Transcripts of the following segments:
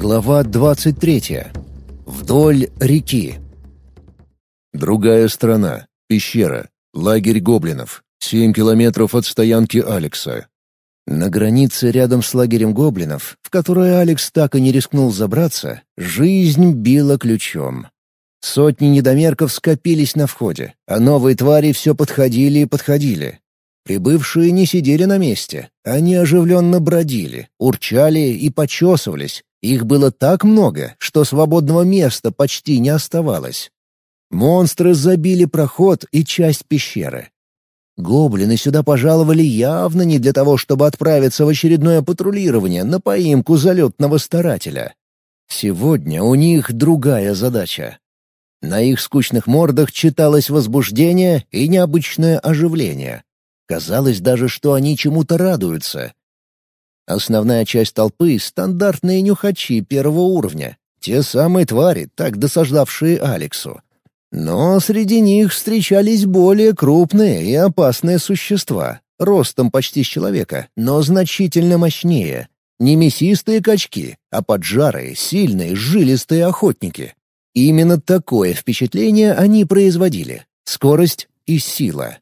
Глава 23. Вдоль реки. Другая страна. Пещера. Лагерь гоблинов. Семь километров от стоянки Алекса. На границе рядом с лагерем гоблинов, в которое Алекс так и не рискнул забраться, жизнь била ключом. Сотни недомерков скопились на входе, а новые твари все подходили и подходили. Прибывшие не сидели на месте, они оживленно бродили, урчали и почесывались. Их было так много, что свободного места почти не оставалось. Монстры забили проход и часть пещеры. Гоблины сюда пожаловали явно не для того, чтобы отправиться в очередное патрулирование на поимку залетного старателя. Сегодня у них другая задача. На их скучных мордах читалось возбуждение и необычное оживление. Казалось даже, что они чему-то радуются. Основная часть толпы — стандартные нюхачи первого уровня. Те самые твари, так досаждавшие Алексу. Но среди них встречались более крупные и опасные существа, ростом почти с человека, но значительно мощнее. Не мясистые качки, а поджарые, сильные, жилистые охотники. Именно такое впечатление они производили. Скорость и сила.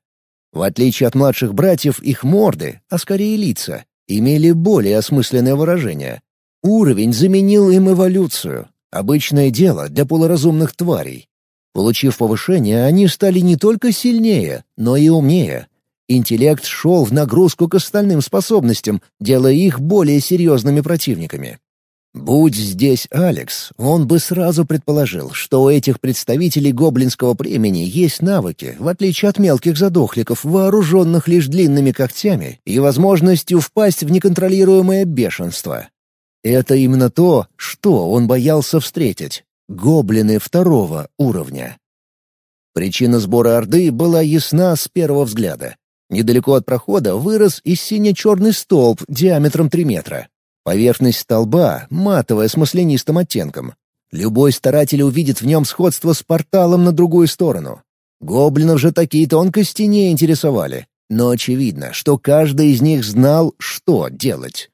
В отличие от младших братьев, их морды, а скорее лица, имели более осмысленное выражение. Уровень заменил им эволюцию. Обычное дело для полуразумных тварей. Получив повышение, они стали не только сильнее, но и умнее. Интеллект шел в нагрузку к остальным способностям, делая их более серьезными противниками. Будь здесь Алекс, он бы сразу предположил, что у этих представителей гоблинского племени есть навыки, в отличие от мелких задохликов, вооруженных лишь длинными когтями и возможностью впасть в неконтролируемое бешенство. Это именно то, что он боялся встретить. Гоблины второго уровня. Причина сбора Орды была ясна с первого взгляда. Недалеко от прохода вырос и сине-черный столб диаметром 3 метра. Поверхность столба матовая с маслянистым оттенком. Любой старатель увидит в нем сходство с порталом на другую сторону. Гоблинов же такие тонкости не интересовали. Но очевидно, что каждый из них знал, что делать.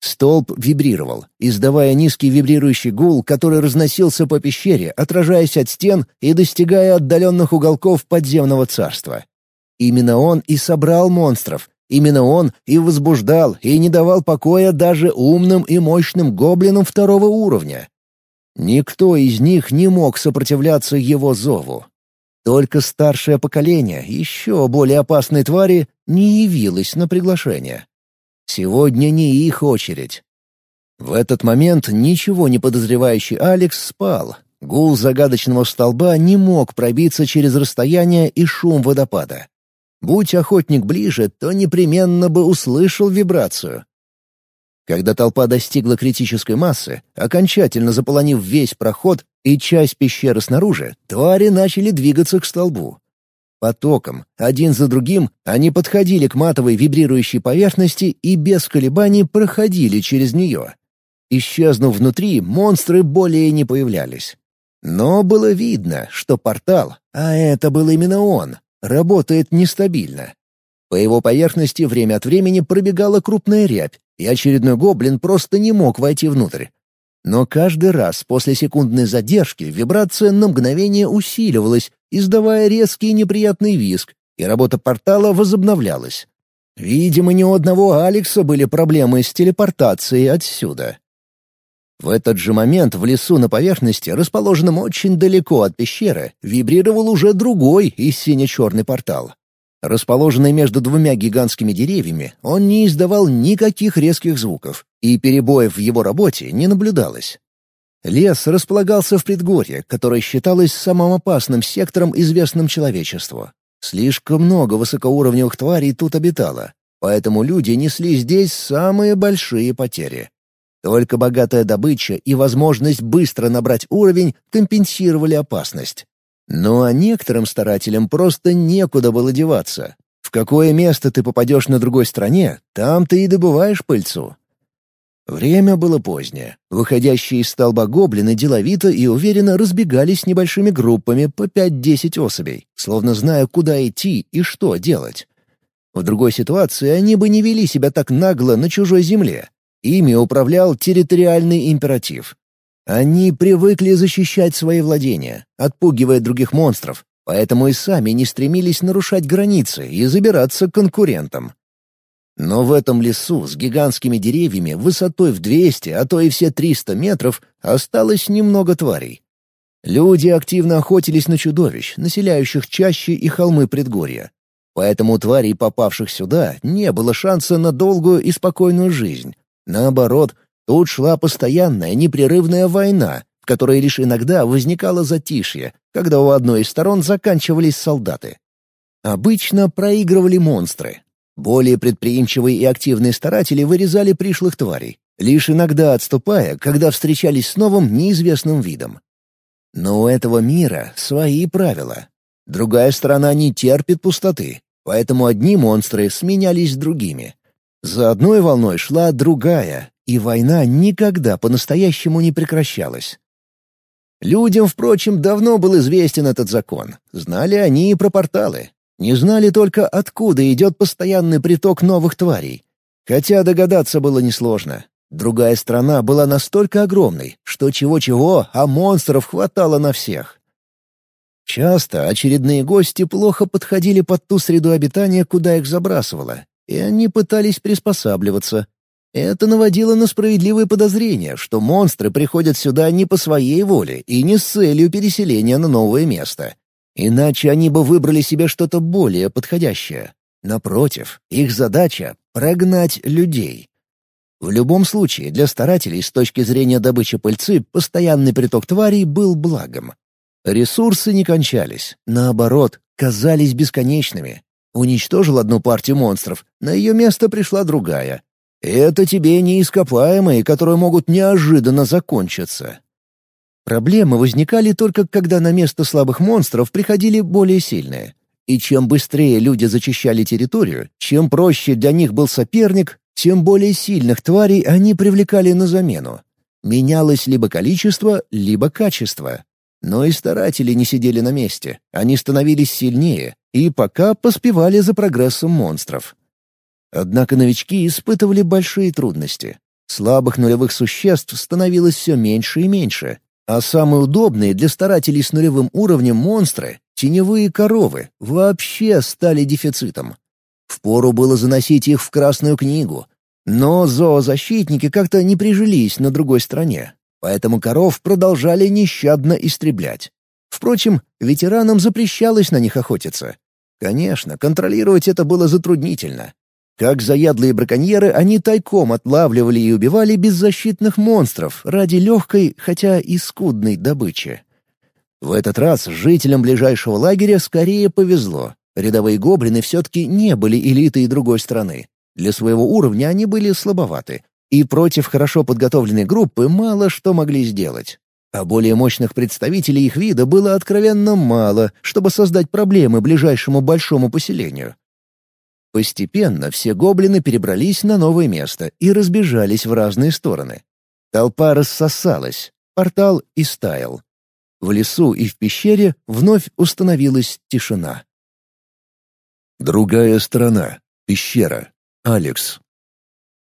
Столб вибрировал, издавая низкий вибрирующий гул, который разносился по пещере, отражаясь от стен и достигая отдаленных уголков подземного царства. Именно он и собрал монстров, именно он и возбуждал, и не давал покоя даже умным и мощным гоблинам второго уровня. Никто из них не мог сопротивляться его зову. Только старшее поколение, еще более опасной твари, не явилось на приглашение. Сегодня не их очередь. В этот момент ничего не подозревающий Алекс спал. Гул загадочного столба не мог пробиться через расстояние и шум водопада. Будь охотник ближе, то непременно бы услышал вибрацию. Когда толпа достигла критической массы, окончательно заполонив весь проход и часть пещеры снаружи, твари начали двигаться к столбу. Потоком, один за другим, они подходили к матовой вибрирующей поверхности и без колебаний проходили через нее. Исчезнув внутри, монстры более не появлялись. Но было видно, что портал, а это был именно он, работает нестабильно. По его поверхности время от времени пробегала крупная рябь, и очередной гоблин просто не мог войти внутрь. Но каждый раз после секундной задержки вибрация на мгновение усиливалась, издавая резкий неприятный визг, и работа портала возобновлялась. Видимо, ни у одного Алекса были проблемы с телепортацией отсюда. В этот же момент в лесу на поверхности, расположенном очень далеко от пещеры, вибрировал уже другой и сине-черный портал. Расположенный между двумя гигантскими деревьями, он не издавал никаких резких звуков, и перебоев в его работе не наблюдалось. Лес располагался в предгорье, которое считалось самым опасным сектором, известным человечеству. Слишком много высокоуровневых тварей тут обитало, поэтому люди несли здесь самые большие потери. Только богатая добыча и возможность быстро набрать уровень компенсировали опасность. Ну а некоторым старателям просто некуда было деваться. В какое место ты попадешь на другой стороне, там ты и добываешь пыльцу. Время было позднее. Выходящие из столба гоблины деловито и уверенно разбегались небольшими группами по 5-10 особей, словно зная, куда идти и что делать. В другой ситуации они бы не вели себя так нагло на чужой земле. Ими управлял территориальный императив. Они привыкли защищать свои владения, отпугивая других монстров, поэтому и сами не стремились нарушать границы и забираться к конкурентам. Но в этом лесу с гигантскими деревьями высотой в 200, а то и все 300 метров осталось немного тварей. Люди активно охотились на чудовищ, населяющих чаще и холмы предгорья. Поэтому у тварей, попавших сюда, не было шанса на долгую и спокойную жизнь. Наоборот, тут шла постоянная непрерывная война, в которой лишь иногда возникало затишье, когда у одной из сторон заканчивались солдаты. Обычно проигрывали монстры. Более предприимчивые и активные старатели вырезали пришлых тварей, лишь иногда отступая, когда встречались с новым неизвестным видом. Но у этого мира свои правила. Другая сторона не терпит пустоты, поэтому одни монстры сменялись другими. За одной волной шла другая, и война никогда по-настоящему не прекращалась. Людям, впрочем, давно был известен этот закон. Знали они и про порталы. Не знали только, откуда идет постоянный приток новых тварей. Хотя догадаться было несложно. Другая страна была настолько огромной, что чего-чего, а монстров хватало на всех. Часто очередные гости плохо подходили под ту среду обитания, куда их забрасывало, и они пытались приспосабливаться. Это наводило на справедливые подозрения, что монстры приходят сюда не по своей воле и не с целью переселения на новое место. Иначе они бы выбрали себе что-то более подходящее. Напротив, их задача — прогнать людей. В любом случае, для старателей с точки зрения добычи пыльцы постоянный приток тварей был благом. Ресурсы не кончались, наоборот, казались бесконечными. Уничтожил одну партию монстров, на ее место пришла другая. Это тебе не ископаемые, которые могут неожиданно закончиться. Проблемы возникали только когда на место слабых монстров приходили более сильные. И чем быстрее люди зачищали территорию, чем проще для них был соперник, тем более сильных тварей они привлекали на замену. Менялось либо количество, либо качество. Но и старатели не сидели на месте, они становились сильнее и пока поспевали за прогрессом монстров. Однако новички испытывали большие трудности. Слабых нулевых существ становилось все меньше и меньше, а самые удобные для старателей с нулевым уровнем монстры — теневые коровы — вообще стали дефицитом. Впору было заносить их в Красную книгу. Но зоозащитники как-то не прижились на другой стороне, поэтому коров продолжали нещадно истреблять. Впрочем, ветеранам запрещалось на них охотиться. Конечно, контролировать это было затруднительно. Как заядлые браконьеры, они тайком отлавливали и убивали беззащитных монстров ради легкой, хотя и скудной добычи. В этот раз жителям ближайшего лагеря скорее повезло. Рядовые гоблины все-таки не были элитой другой страны. Для своего уровня они были слабоваты, и против хорошо подготовленной группы мало что могли сделать. А более мощных представителей их вида было откровенно мало, чтобы создать проблемы ближайшему большому поселению. Постепенно все гоблины перебрались на новое место и разбежались в разные стороны. Толпа рассосалась, портал истаял. В лесу и в пещере вновь установилась тишина. Другая сторона. Пещера. Алекс.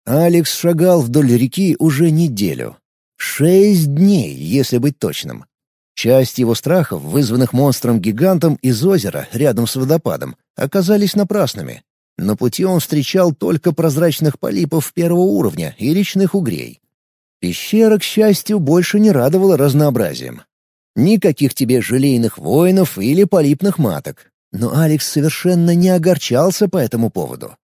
Алекс шагал вдоль реки уже неделю. Шесть дней, если быть точным. Часть его страхов, вызванных монстром-гигантом из озера рядом с водопадом, оказались напрасными. На пути он встречал только прозрачных полипов первого уровня и речных угрей. Пещера, к счастью, больше не радовала разнообразием. Никаких тебе желейных воинов или полипных маток. Но Алекс совершенно не огорчался по этому поводу.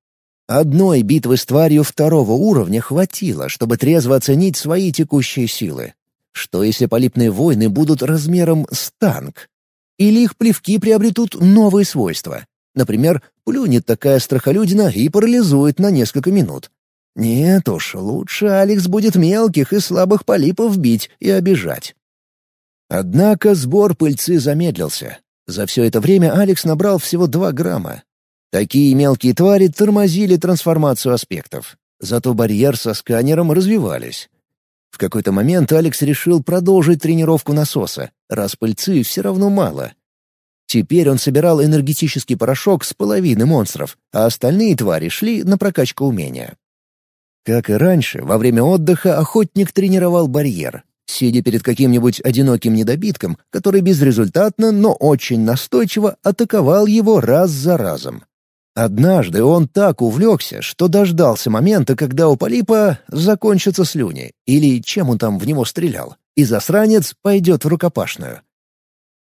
Одной битвы с тварью второго уровня хватило, чтобы трезво оценить свои текущие силы. Что если полипные войны будут размером с танк? Или их плевки приобретут новые свойства? Например, плюнет такая страхолюдина и парализует на несколько минут. Нет уж, лучше Алекс будет мелких и слабых полипов бить и обижать. Однако сбор пыльцы замедлился. За все это время Алекс набрал всего два грамма. Такие мелкие твари тормозили трансформацию аспектов. Зато барьер со сканером развивались. В какой-то момент Алекс решил продолжить тренировку насоса, раз пыльцы все равно мало. Теперь он собирал энергетический порошок с половины монстров, а остальные твари шли на прокачку умения. Как и раньше, во время отдыха охотник тренировал барьер, сидя перед каким-нибудь одиноким недобитком, который безрезультатно, но очень настойчиво атаковал его раз за разом. Однажды он так увлекся, что дождался момента, когда у Полипа закончатся слюни, или чем он там в него стрелял, и засранец пойдет в рукопашную.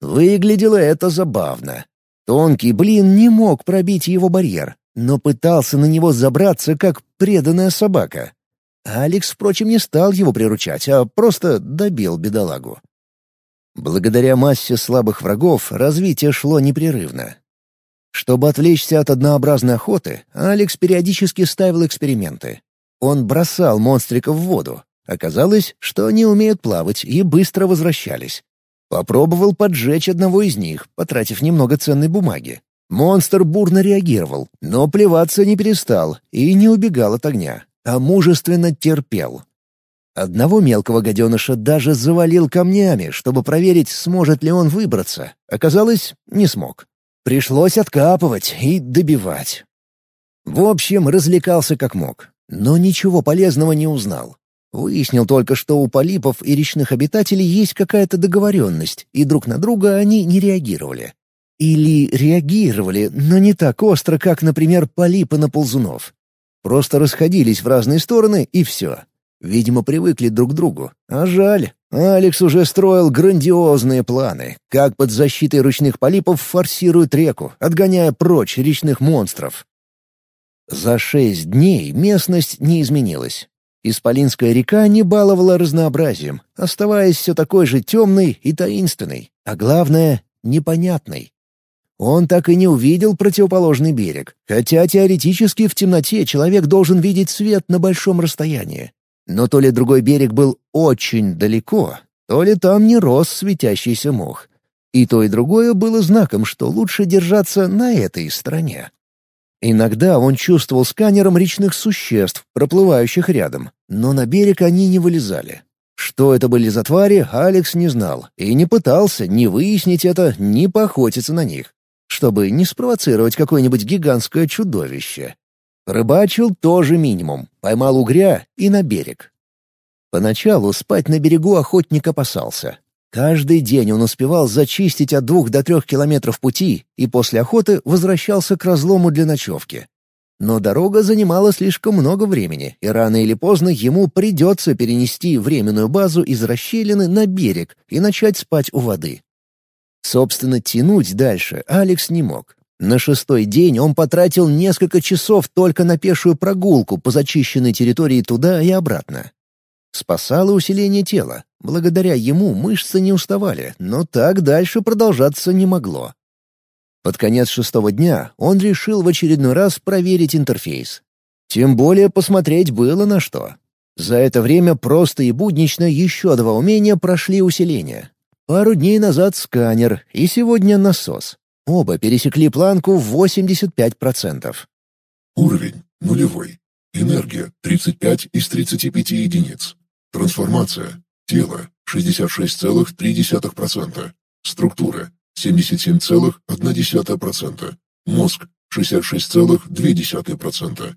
Выглядело это забавно. Тонкий блин не мог пробить его барьер, но пытался на него забраться, как преданная собака. Алекс, впрочем, не стал его приручать, а просто добил бедолагу. Благодаря массе слабых врагов развитие шло непрерывно. Чтобы отвлечься от однообразной охоты, Алекс периодически ставил эксперименты. Он бросал монстриков в воду. Оказалось, что они умеют плавать и быстро возвращались. Попробовал поджечь одного из них, потратив немного ценной бумаги. Монстр бурно реагировал, но плеваться не перестал и не убегал от огня, а мужественно терпел. Одного мелкого гаденыша даже завалил камнями, чтобы проверить, сможет ли он выбраться. Оказалось, не смог. Пришлось откапывать и добивать. В общем, развлекался как мог, но ничего полезного не узнал. Выяснил только, что у полипов и речных обитателей есть какая-то договоренность, и друг на друга они не реагировали. Или реагировали, но не так остро, как, например, полипы на ползунов. Просто расходились в разные стороны, и все. Видимо, привыкли друг к другу. А жаль. Алекс уже строил грандиозные планы, как под защитой ручных полипов форсируют реку, отгоняя прочь речных монстров. За шесть дней местность не изменилась. Исполинская река не баловала разнообразием, оставаясь все такой же темной и таинственной, а главное — непонятной. Он так и не увидел противоположный берег, хотя теоретически в темноте человек должен видеть свет на большом расстоянии. Но то ли другой берег был очень далеко, то ли там не рос светящийся мох. И то, и другое было знаком, что лучше держаться на этой стороне. Иногда он чувствовал сканером речных существ, проплывающих рядом, но на берег они не вылезали. Что это были за твари, Алекс не знал и не пытался ни выяснить это, ни поохотиться на них, чтобы не спровоцировать какое-нибудь гигантское чудовище. Рыбачил тоже минимум, поймал угря и на берег. Поначалу спать на берегу охотник опасался. Каждый день он успевал зачистить от двух до трех километров пути и после охоты возвращался к разлому для ночевки. Но дорога занимала слишком много времени, и рано или поздно ему придется перенести временную базу из расщелины на берег и начать спать у воды. Собственно, тянуть дальше Алекс не мог. На шестой день он потратил несколько часов только на пешую прогулку по зачищенной территории туда и обратно. Спасало усиление тела. Благодаря ему мышцы не уставали, но так дальше продолжаться не могло. Под конец шестого дня он решил в очередной раз проверить интерфейс. Тем более посмотреть было на что. За это время просто и буднично еще два умения прошли усиление. Пару дней назад сканер и сегодня насос. Оба пересекли планку в 85%. Уровень нулевой. Энергия 35 из 35 единиц. Трансформация. Тело 66,3%. Структура 77,1%. Мозг 66,2%.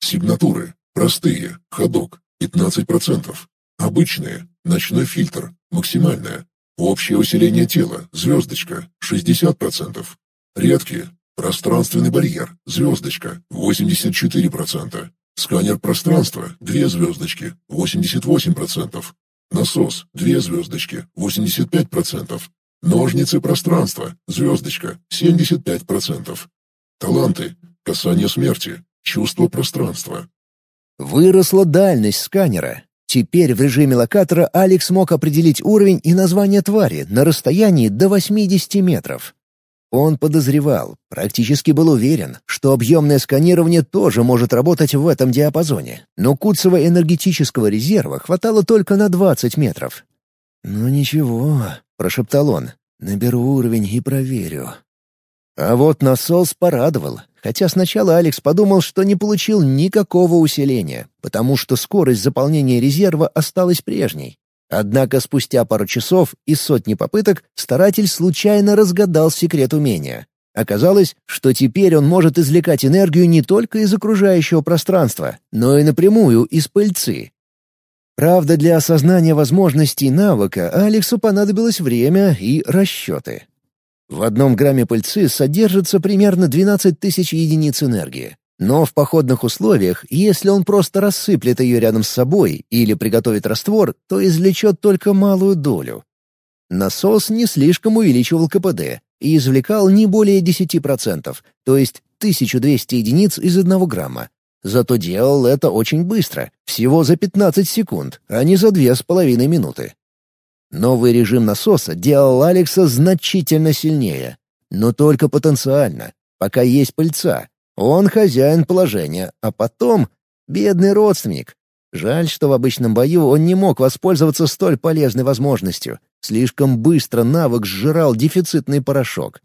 Сигнатуры. Простые. Ходок 15%. Обычные. Ночной фильтр. Максимальная. Общее усиление тела, звездочка, 60%. Редкие, пространственный барьер, звездочка, 84%. Сканер пространства, 2 звездочки, 88%. Насос, 2 звездочки, 85%. Ножницы пространства, звездочка, 75%. Таланты, касание смерти, чувство пространства. Выросла дальность сканера, Теперь в режиме локатора Алекс мог определить уровень и название твари на расстоянии до 80 метров. Он подозревал, практически был уверен, что объемное сканирование тоже может работать в этом диапазоне, но Куцева энергетического резерва хватало только на 20 метров. «Ну ничего», — прошептал он, — «наберу уровень и проверю». А вот насос порадовал, хотя сначала Алекс подумал, что не получил никакого усиления, потому что скорость заполнения резерва осталась прежней. Однако спустя пару часов и сотни попыток старатель случайно разгадал секрет умения. Оказалось, что теперь он может извлекать энергию не только из окружающего пространства, но и напрямую из пыльцы. Правда, для осознания возможностей навыка Алексу понадобилось время и расчеты. В одном грамме пыльцы содержится примерно 12 тысяч единиц энергии. Но в походных условиях, если он просто рассыплет ее рядом с собой или приготовит раствор, то извлечет только малую долю. Насос не слишком увеличивал КПД и извлекал не более 10%, то есть 1200 единиц из 1 грамма. Зато делал это очень быстро, всего за 15 секунд, а не за 2,5 минуты. Новый режим насоса делал Алекса значительно сильнее, но только потенциально, пока есть пыльца. Он хозяин положения, а потом — бедный родственник. Жаль, что в обычном бою он не мог воспользоваться столь полезной возможностью. Слишком быстро навык сжирал дефицитный порошок.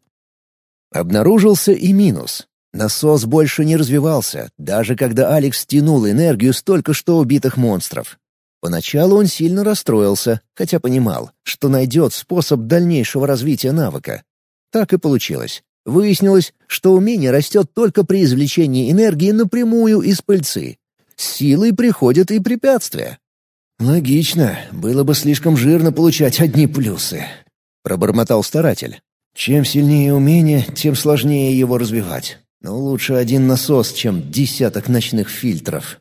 Обнаружился и минус. Насос больше не развивался, даже когда Алекс тянул энергию с только что убитых монстров. Поначалу он сильно расстроился, хотя понимал, что найдет способ дальнейшего развития навыка. Так и получилось. Выяснилось, что умение растет только при извлечении энергии напрямую из пыльцы. С силой приходят и препятствия. «Логично. Было бы слишком жирно получать одни плюсы», — пробормотал старатель. «Чем сильнее умение, тем сложнее его развивать. Но лучше один насос, чем десяток ночных фильтров».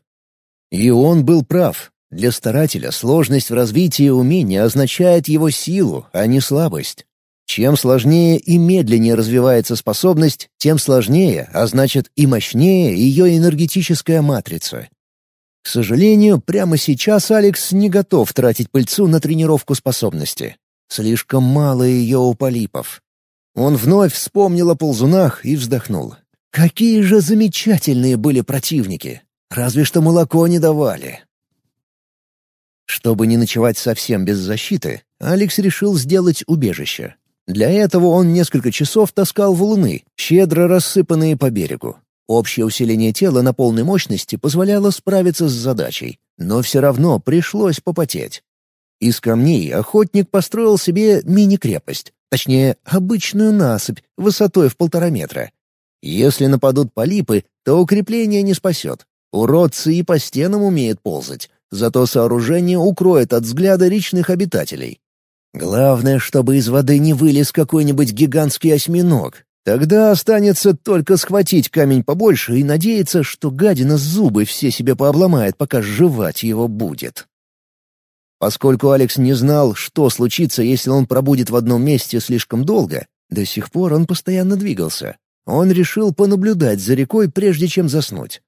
И он был прав. Для старателя сложность в развитии умения означает его силу, а не слабость. Чем сложнее и медленнее развивается способность, тем сложнее, а значит и мощнее ее энергетическая матрица. К сожалению, прямо сейчас Алекс не готов тратить пыльцу на тренировку способности. Слишком мало ее у полипов. Он вновь вспомнил о ползунах и вздохнул. Какие же замечательные были противники! Разве что молоко не давали. Чтобы не ночевать совсем без защиты, Алекс решил сделать убежище. Для этого он несколько часов таскал валуны, щедро рассыпанные по берегу. Общее усиление тела на полной мощности позволяло справиться с задачей, но все равно пришлось попотеть. Из камней охотник построил себе мини-крепость, точнее, обычную насыпь высотой в полтора метра. Если нападут полипы, то укрепление не спасет. Уродцы и по стенам умеют ползать, зато сооружение укроет от взгляда речных обитателей. Главное, чтобы из воды не вылез какой-нибудь гигантский осьминог, Тогда останется только схватить камень побольше и надеяться, что гадина зубы все себе пообломает, пока жевать его будет. Поскольку Алекс не знал, что случится, если он пробудет в одном месте слишком долго, до сих пор он постоянно двигался. Он решил понаблюдать за рекой, прежде чем заснуть.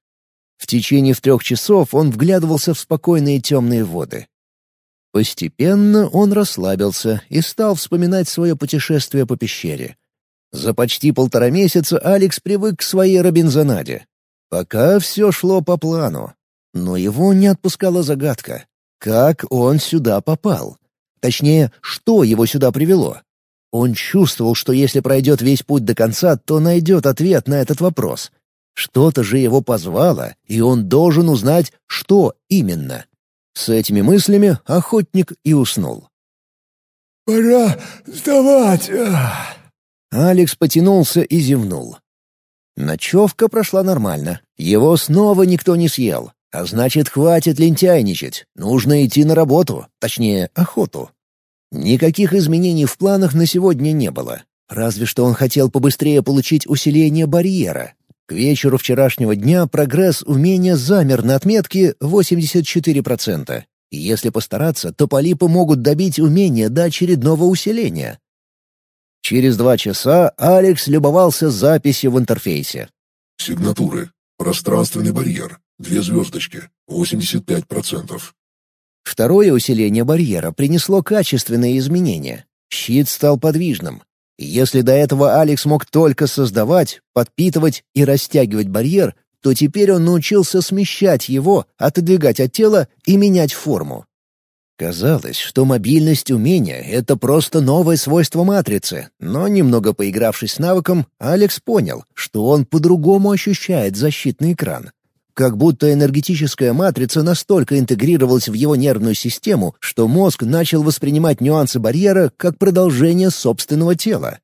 В течение в трех часов он вглядывался в спокойные темные воды. Постепенно он расслабился и стал вспоминать свое путешествие по пещере — за почти полтора месяца Алекс привык к своей Робинзонаде. Пока все шло по плану. Но его не отпускала загадка. Как он сюда попал? Точнее, что его сюда привело? Он чувствовал, что если пройдет весь путь до конца, то найдет ответ на этот вопрос. Что-то же его позвало, и он должен узнать, что именно. С этими мыслями охотник и уснул. «Пора вставать!» Алекс потянулся и зевнул. Ночевка прошла нормально. Его снова никто не съел. А значит, хватит лентяйничать. Нужно идти на работу, точнее, охоту. Никаких изменений в планах на сегодня не было. Разве что он хотел побыстрее получить усиление барьера. К вечеру вчерашнего дня прогресс умения замер на отметке 84%. Если постараться, то полипы могут добить умение до очередного усиления. Через два часа Алекс любовался записью в интерфейсе. Сигнатуры. Пространственный барьер. Две звездочки. 85%. Второе усиление барьера принесло качественные изменения. Щит стал подвижным. Если до этого Алекс мог только создавать, подпитывать и растягивать барьер, то теперь он научился смещать его, отодвигать от тела и менять форму. Казалось, что мобильность умения — это просто новое свойство матрицы, но немного поигравшись с навыком, Алекс понял, что он по-другому ощущает защитный экран. Как будто энергетическая матрица настолько интегрировалась в его нервную систему, что мозг начал воспринимать нюансы барьера как продолжение собственного тела.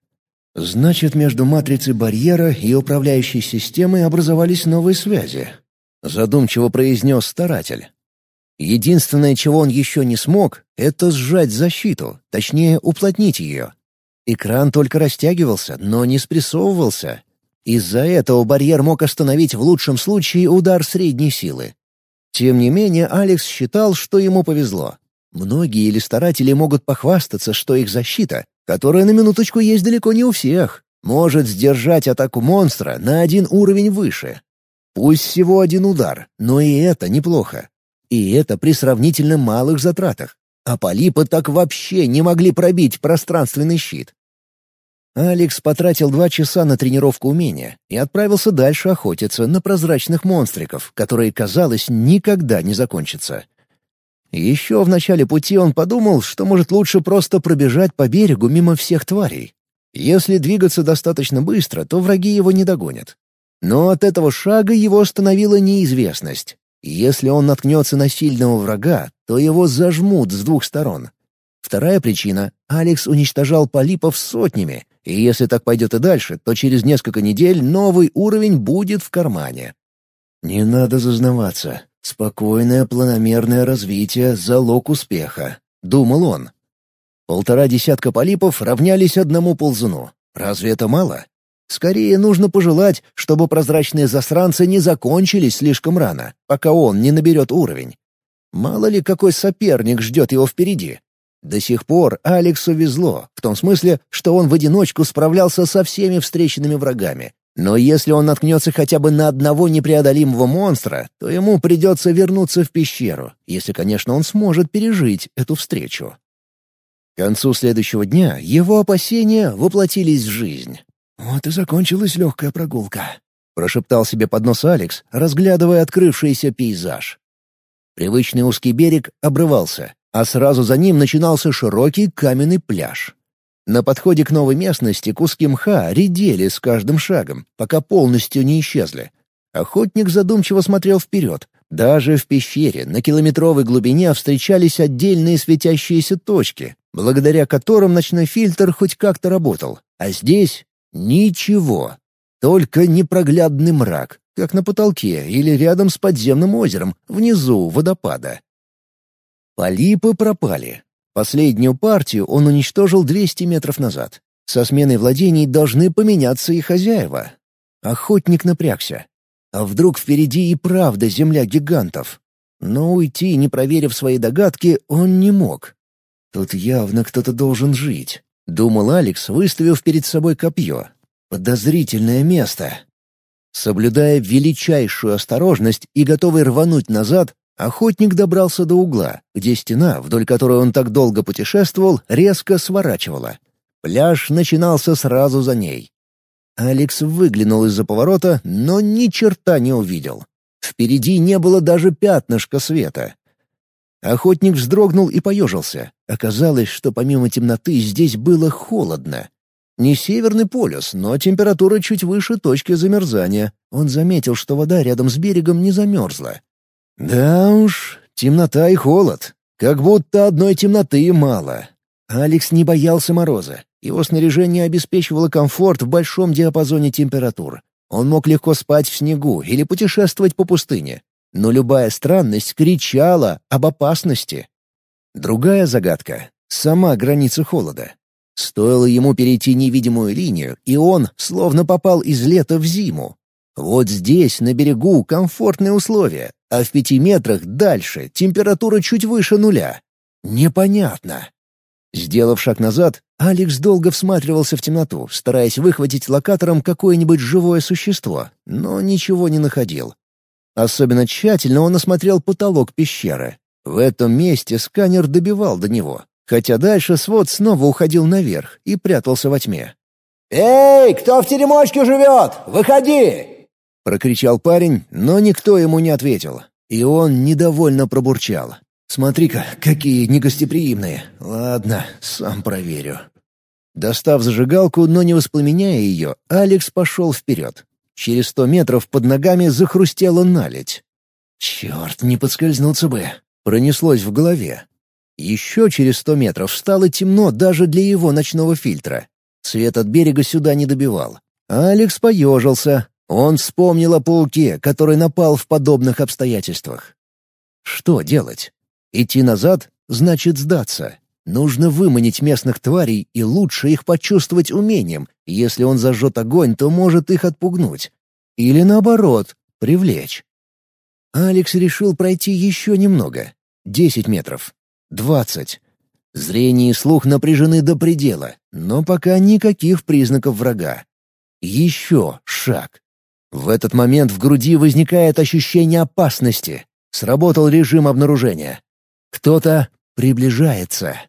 Значит, между матрицей барьера и управляющей системой образовались новые связи. Задумчиво произнес старатель. Единственное, чего он еще не смог, это сжать защиту, точнее, уплотнить ее. Экран только растягивался, но не спрессовывался. Из-за этого барьер мог остановить в лучшем случае удар средней силы. Тем не менее, Алекс считал, что ему повезло. Многие или старатели могут похвастаться, что их защита, которая на минуточку есть далеко не у всех, может сдержать атаку монстра на один уровень выше. Пусть всего один удар, но и это неплохо. И это при сравнительно малых затратах. А полипы так вообще не могли пробить пространственный щит. Алекс потратил два часа на тренировку умения и отправился дальше охотиться на прозрачных монстриков, которые, казалось, никогда не закончатся. Еще в начале пути он подумал, что может лучше просто пробежать по берегу мимо всех тварей. Если двигаться достаточно быстро, то враги его не догонят. Но от этого шага его остановила неизвестность. Если он наткнется на сильного врага, то его зажмут с двух сторон. Вторая причина — Алекс уничтожал полипов сотнями, и если так пойдет и дальше, то через несколько недель новый уровень будет в кармане. Не надо зазнаваться. Спокойное планомерное развитие — залог успеха, — думал он. Полтора десятка полипов равнялись одному ползуну. Разве это мало? Скорее нужно пожелать, чтобы прозрачные засранцы не закончились слишком рано, пока он не наберет уровень. Мало ли какой соперник ждет его впереди. До сих пор Алексу везло, в том смысле, что он в одиночку справлялся со всеми встреченными врагами. Но если он наткнется хотя бы на одного непреодолимого монстра, то ему придется вернуться в пещеру, если, конечно, он сможет пережить эту встречу. К концу следующего дня его опасения воплотились в жизнь. «Вот и закончилась легкая прогулка», — прошептал себе под нос Алекс, разглядывая открывшийся пейзаж. Привычный узкий берег обрывался, а сразу за ним начинался широкий каменный пляж. На подходе к новой местности куски мха редели с каждым шагом, пока полностью не исчезли. Охотник задумчиво смотрел вперед. Даже в пещере на километровой глубине встречались отдельные светящиеся точки, благодаря которым ночной фильтр хоть как-то работал. А здесь — ничего. Только непроглядный мрак, как на потолке или рядом с подземным озером, внизу водопада. Полипы пропали. Последнюю партию он уничтожил 200 метров назад. Со сменой владений должны поменяться и хозяева. Охотник напрягся. А вдруг впереди и правда земля гигантов? Но уйти, не проверив свои догадки, он не мог. Тут явно кто-то должен жить, — думал Алекс, выставив перед собой копье. Подозрительное место. Соблюдая величайшую осторожность и готовый рвануть назад, Охотник добрался до угла, где стена, вдоль которой он так долго путешествовал, резко сворачивала. Пляж начинался сразу за ней. Алекс выглянул из-за поворота, но ни черта не увидел. Впереди не было даже пятнышка света. Охотник вздрогнул и поежился. Оказалось, что помимо темноты здесь было холодно. Не северный полюс, но температура чуть выше точки замерзания. Он заметил, что вода рядом с берегом не замерзла. Да уж, темнота и холод. Как будто одной темноты мало. Алекс не боялся мороза. Его снаряжение обеспечивало комфорт в большом диапазоне температур. Он мог легко спать в снегу или путешествовать по пустыне. Но любая странность кричала об опасности. Другая загадка — сама граница холода. Стоило ему перейти невидимую линию, и он словно попал из лета в зиму. Вот здесь, на берегу, комфортные условия, а в пяти метрах дальше температура чуть выше нуля. Непонятно. Сделав шаг назад, Алекс долго всматривался в темноту, стараясь выхватить локатором какое-нибудь живое существо, но ничего не находил. Особенно тщательно он осмотрел потолок пещеры. В этом месте сканер добивал до него, хотя дальше свод снова уходил наверх и прятался во тьме. «Эй, кто в теремочке живет? Выходи!» — прокричал парень, но никто ему не ответил. И он недовольно пробурчал. «Смотри-ка, какие негостеприимные. Ладно, сам проверю». Достав зажигалку, но не воспламеняя ее, Алекс пошел вперед. Через сто метров под ногами захрустела наледь. «Черт, не подскользнуться бы!» — пронеслось в голове. Еще через сто метров стало темно даже для его ночного фильтра. Свет от берега сюда не добивал. Алекс поежился. Он вспомнил о пауке, который напал в подобных обстоятельствах. Что делать? Идти назад значит сдаться. Нужно выманить местных тварей и лучше их почувствовать умением. Если он зажжет огонь, то может их отпугнуть. Или наоборот, привлечь. Алекс решил пройти еще немного. Десять метров. Двадцать. Зрение и слух напряжены до предела, но пока никаких признаков врага. Еще шаг. В этот момент в груди возникает ощущение опасности. Сработал режим обнаружения. Кто-то приближается.